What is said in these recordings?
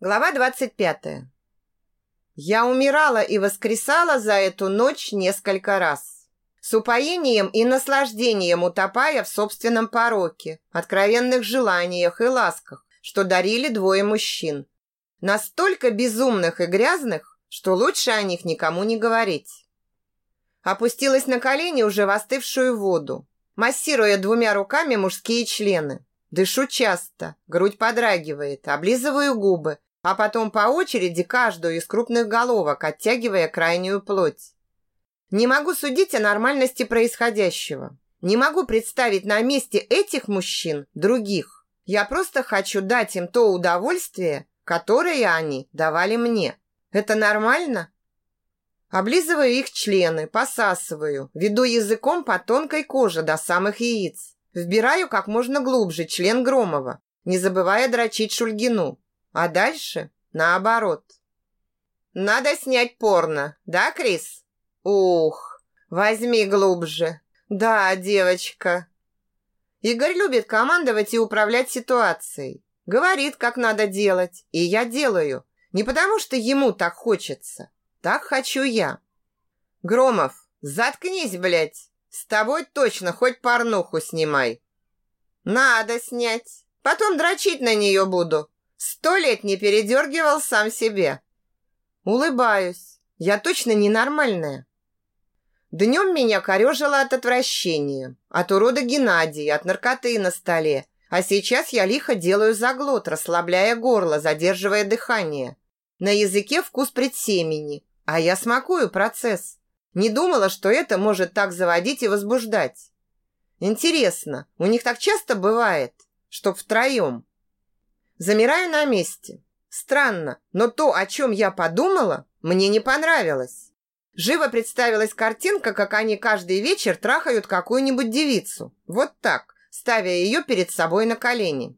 Глава 25. Я умирала и воскресала за эту ночь несколько раз. С упоением и наслаждением утопая в собственном пороке, откровенных желаниях и ласках, что дарили двое мужчин. Настолько безумных и грязных, что лучше о них никому не говорить. Опустилась на колени уже в остывшую воду, массируя двумя руками мужские члены. Дышу часто, грудь подрагивает, облизываю губы, а потом по очереди каждую из крупных головок, оттягивая крайнюю плоть. Не могу судить о нормальности происходящего. Не могу представить на месте этих мужчин других. Я просто хочу дать им то удовольствие, которое они давали мне. Это нормально? Облизываю их члены, посасываю, веду языком по тонкой коже до самых яиц. Вбираю как можно глубже член Громова, не забывая дрочить Шульгину. А дальше наоборот. Надо снять порно, да, Крис? Ух, возьми глубже. Да, девочка. Игорь любит командовать и управлять ситуацией. Говорит, как надо делать, и я делаю. Не потому, что ему так хочется. Так хочу я. Громов, заткнись, блядь. С тобой точно хоть порнуху снимай. Надо снять. Потом дрочить на нее буду. Сто лет не передергивал сам себе. Улыбаюсь. Я точно ненормальная. Днем меня корежило от отвращения, от урода Геннадия, от наркоты на столе. А сейчас я лихо делаю заглот, расслабляя горло, задерживая дыхание. На языке вкус предсемени, а я смакую процесс. Не думала, что это может так заводить и возбуждать. Интересно, у них так часто бывает, что втроем? Замираю на месте. Странно, но то, о чем я подумала, мне не понравилось. Живо представилась картинка, как они каждый вечер трахают какую-нибудь девицу. Вот так, ставя ее перед собой на колени.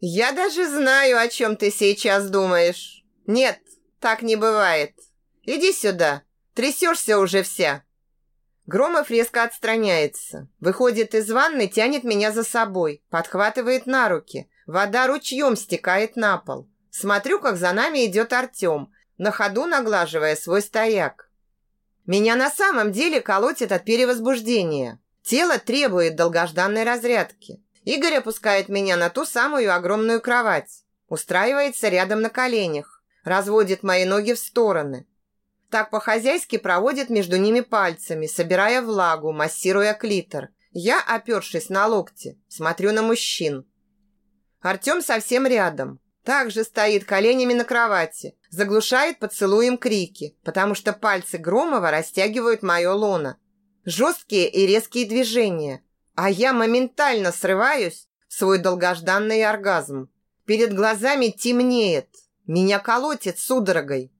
«Я даже знаю, о чем ты сейчас думаешь. Нет, так не бывает. Иди сюда, трясешься уже вся». Громов резко отстраняется, выходит из ванны, тянет меня за собой, подхватывает на руки, Вода ручьем стекает на пол. Смотрю, как за нами идет Артем, на ходу наглаживая свой стояк. Меня на самом деле колотит от перевозбуждения. Тело требует долгожданной разрядки. Игорь опускает меня на ту самую огромную кровать. Устраивается рядом на коленях. Разводит мои ноги в стороны. Так по-хозяйски проводит между ними пальцами, собирая влагу, массируя клитор. Я, опершись на локти, смотрю на мужчин. Артем совсем рядом. Также стоит коленями на кровати, заглушает поцелуем крики, потому что пальцы Громова растягивают мое лоно. Жесткие и резкие движения, а я моментально срываюсь в свой долгожданный оргазм. Перед глазами темнеет, меня колотит судорогой.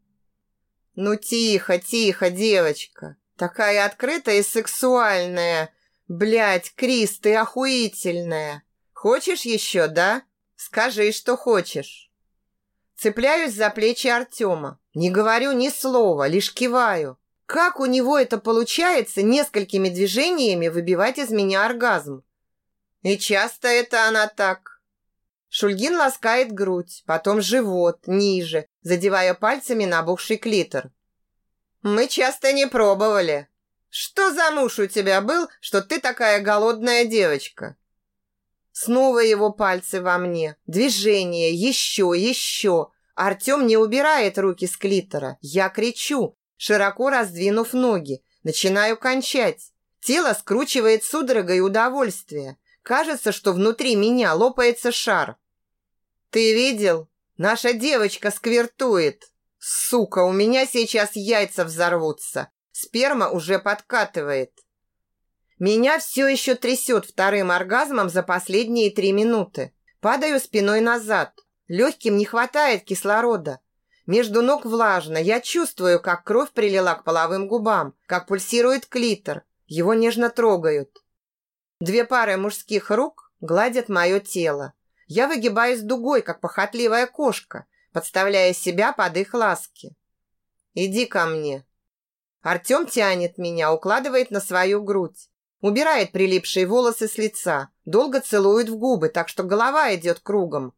Ну тихо, тихо, девочка. Такая открытая и сексуальная. Блядь, Крис, ты охуительная. Хочешь еще, да? Скажи, что хочешь. Цепляюсь за плечи Артема. Не говорю ни слова, лишь киваю. Как у него это получается несколькими движениями выбивать из меня оргазм? И часто это она так. Шульгин ласкает грудь, потом живот, ниже, задевая пальцами набухший клитор. Мы часто не пробовали. Что за муж у тебя был, что ты такая голодная девочка? Снова его пальцы во мне. Движение, еще, еще. Артем не убирает руки с клитора. Я кричу, широко раздвинув ноги. Начинаю кончать. Тело скручивает судорогой удовольствие. Кажется, что внутри меня лопается шар. «Ты видел? Наша девочка сквертует. Сука, у меня сейчас яйца взорвутся. Сперма уже подкатывает. Меня все еще трясет вторым оргазмом за последние три минуты. Падаю спиной назад. Легким не хватает кислорода. Между ног влажно. Я чувствую, как кровь прилила к половым губам, как пульсирует клитор. Его нежно трогают. Две пары мужских рук гладят мое тело. Я выгибаюсь дугой, как похотливая кошка, подставляя себя под их ласки. «Иди ко мне». Артем тянет меня, укладывает на свою грудь. Убирает прилипшие волосы с лица, долго целует в губы, так что голова идет кругом.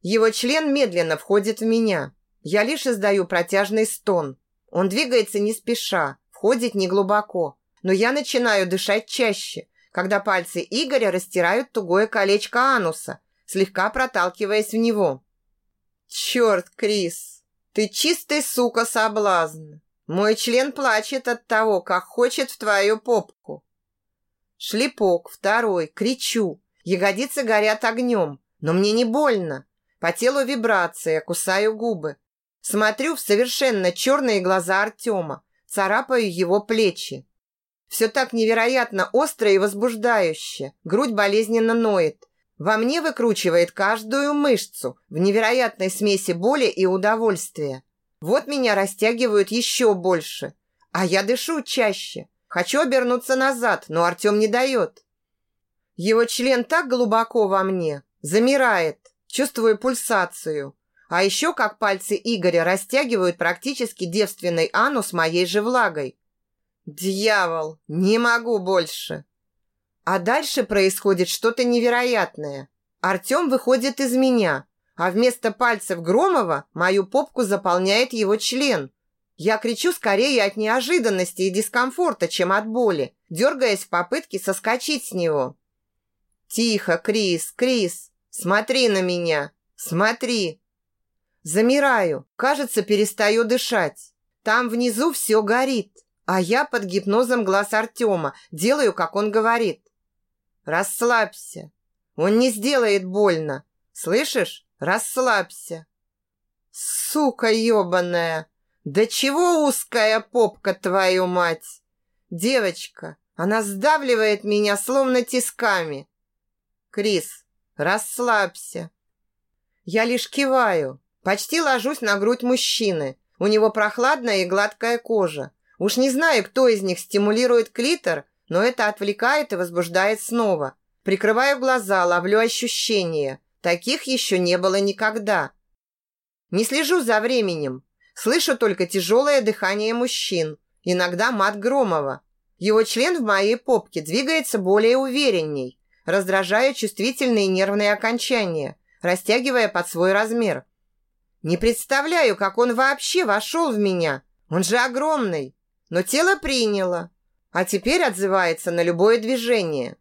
Его член медленно входит в меня. Я лишь издаю протяжный стон. Он двигается не спеша, входит неглубоко. Но я начинаю дышать чаще, когда пальцы Игоря растирают тугое колечко ануса, слегка проталкиваясь в него. «Черт, Крис, ты чистый сука соблазн. Мой член плачет от того, как хочет в твою попку». Шлепок, второй, кричу. Ягодицы горят огнем, но мне не больно. По телу вибрация, кусаю губы. Смотрю в совершенно черные глаза Артема, царапаю его плечи. Все так невероятно остро и возбуждающе. Грудь болезненно ноет. Во мне выкручивает каждую мышцу в невероятной смеси боли и удовольствия. Вот меня растягивают еще больше. А я дышу чаще. Хочу обернуться назад, но Артем не дает. Его член так глубоко во мне, замирает, чувствую пульсацию. А еще как пальцы Игоря растягивают практически девственный анус моей же влагой. Дьявол, не могу больше. А дальше происходит что-то невероятное. Артем выходит из меня, а вместо пальцев Громова мою попку заполняет его член. Я кричу скорее от неожиданности и дискомфорта, чем от боли, дергаясь в попытке соскочить с него. «Тихо, Крис, Крис, смотри на меня, смотри!» Замираю, кажется, перестаю дышать. Там внизу все горит. А я под гипнозом глаз Артема делаю, как он говорит. Расслабься. Он не сделает больно. Слышишь? Расслабься. Сука ебаная. Да чего узкая попка, твою мать? Девочка, она сдавливает меня словно тисками. Крис, расслабься. Я лишь киваю, почти ложусь на грудь мужчины. У него прохладная и гладкая кожа. Уж не знаю, кто из них стимулирует клитор, но это отвлекает и возбуждает снова. Прикрываю глаза, ловлю ощущения. Таких еще не было никогда. Не слежу за временем. Слышу только тяжелое дыхание мужчин. Иногда мат Громова. Его член в моей попке двигается более уверенней, раздражая чувствительные нервные окончания, растягивая под свой размер. Не представляю, как он вообще вошел в меня. Он же огромный но тело приняло, а теперь отзывается на любое движение.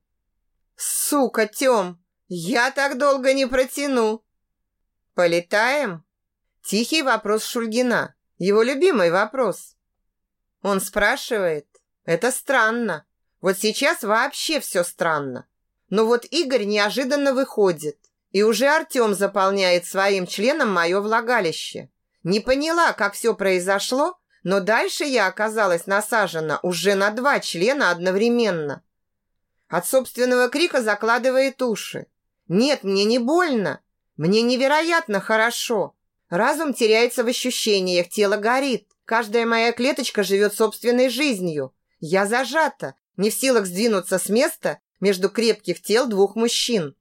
Сука, Тём, я так долго не протяну. Полетаем? Тихий вопрос Шульгина, его любимый вопрос. Он спрашивает. Это странно. Вот сейчас вообще все странно. Но вот Игорь неожиданно выходит, и уже Артем заполняет своим членом мое влагалище. Не поняла, как все произошло, но дальше я оказалась насажена уже на два члена одновременно. От собственного крика закладывает уши. Нет, мне не больно. Мне невероятно хорошо. Разум теряется в ощущениях, тело горит. Каждая моя клеточка живет собственной жизнью. Я зажата, не в силах сдвинуться с места между крепких тел двух мужчин.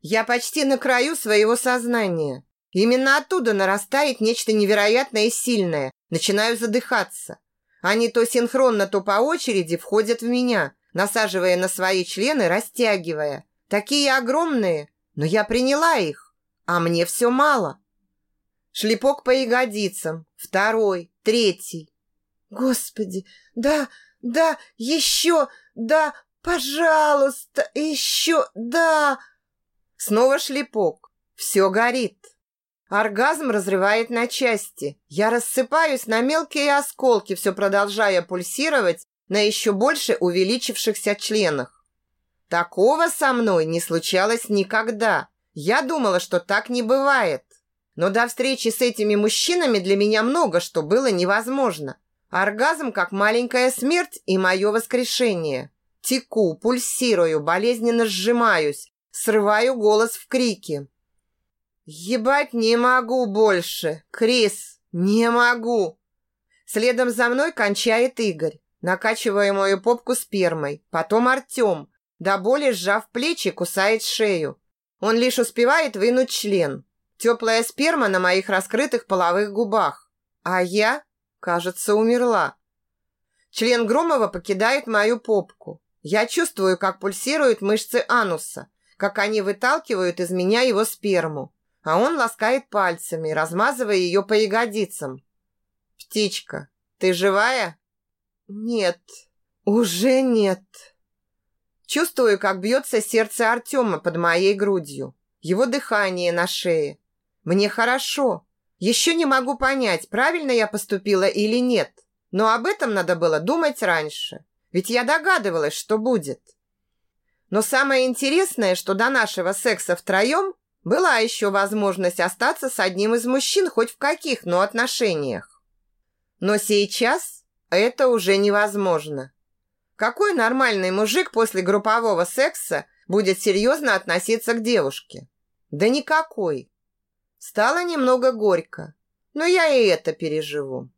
Я почти на краю своего сознания. Именно оттуда нарастает нечто невероятное и сильное. Начинаю задыхаться. Они то синхронно, то по очереди входят в меня, насаживая на свои члены, растягивая. Такие огромные, но я приняла их, а мне все мало. Шлепок по ягодицам, второй, третий. Господи, да, да, еще, да, пожалуйста, еще, да. Снова шлепок. Все горит. Оргазм разрывает на части. Я рассыпаюсь на мелкие осколки, все продолжая пульсировать на еще больше увеличившихся членах. Такого со мной не случалось никогда. Я думала, что так не бывает. Но до встречи с этими мужчинами для меня много что было невозможно. Оргазм как маленькая смерть и мое воскрешение. Теку, пульсирую, болезненно сжимаюсь, срываю голос в крике. «Ебать не могу больше! Крис, не могу!» Следом за мной кончает Игорь, накачивая мою попку спермой. Потом Артем, до боли сжав плечи, кусает шею. Он лишь успевает вынуть член. Теплая сперма на моих раскрытых половых губах. А я, кажется, умерла. Член Громова покидает мою попку. Я чувствую, как пульсируют мышцы ануса, как они выталкивают из меня его сперму. а он ласкает пальцами, размазывая ее по ягодицам. «Птичка, ты живая?» «Нет, уже нет». Чувствую, как бьется сердце Артема под моей грудью, его дыхание на шее. Мне хорошо. Еще не могу понять, правильно я поступила или нет. Но об этом надо было думать раньше. Ведь я догадывалась, что будет. Но самое интересное, что до нашего секса втроем была еще возможность остаться с одним из мужчин хоть в каких, но отношениях. Но сейчас это уже невозможно. Какой нормальный мужик после группового секса будет серьезно относиться к девушке? Да никакой. Стало немного горько, но я и это переживу.